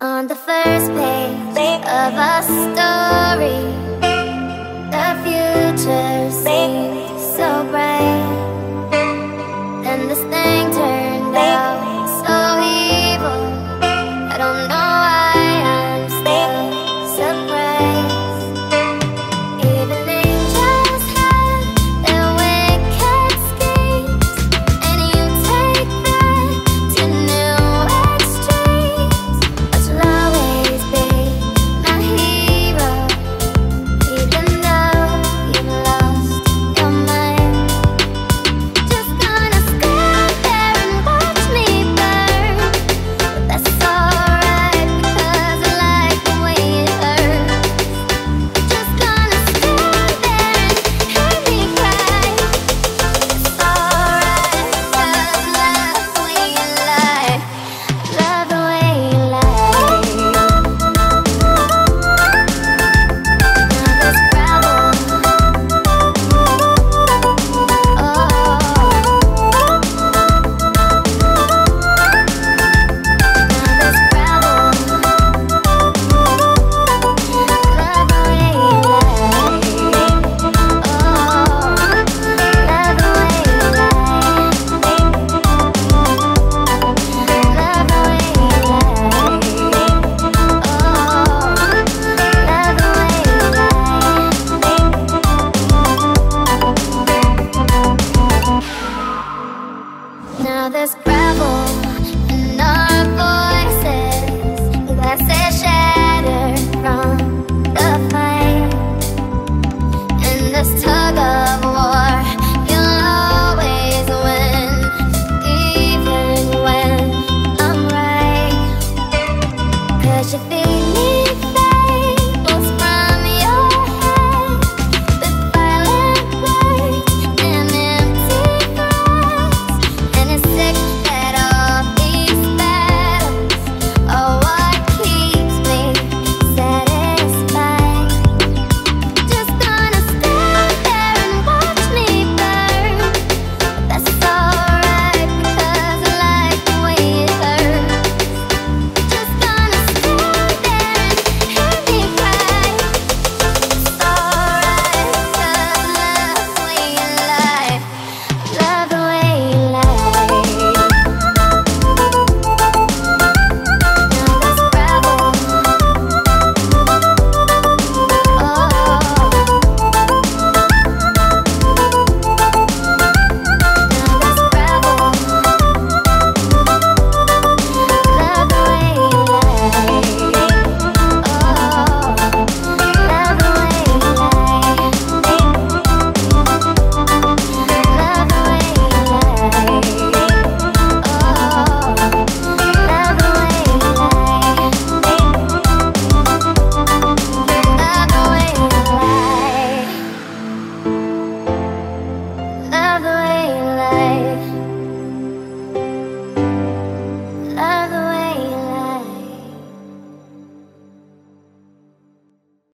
On the first page of a story there's gravel in our voices. Glass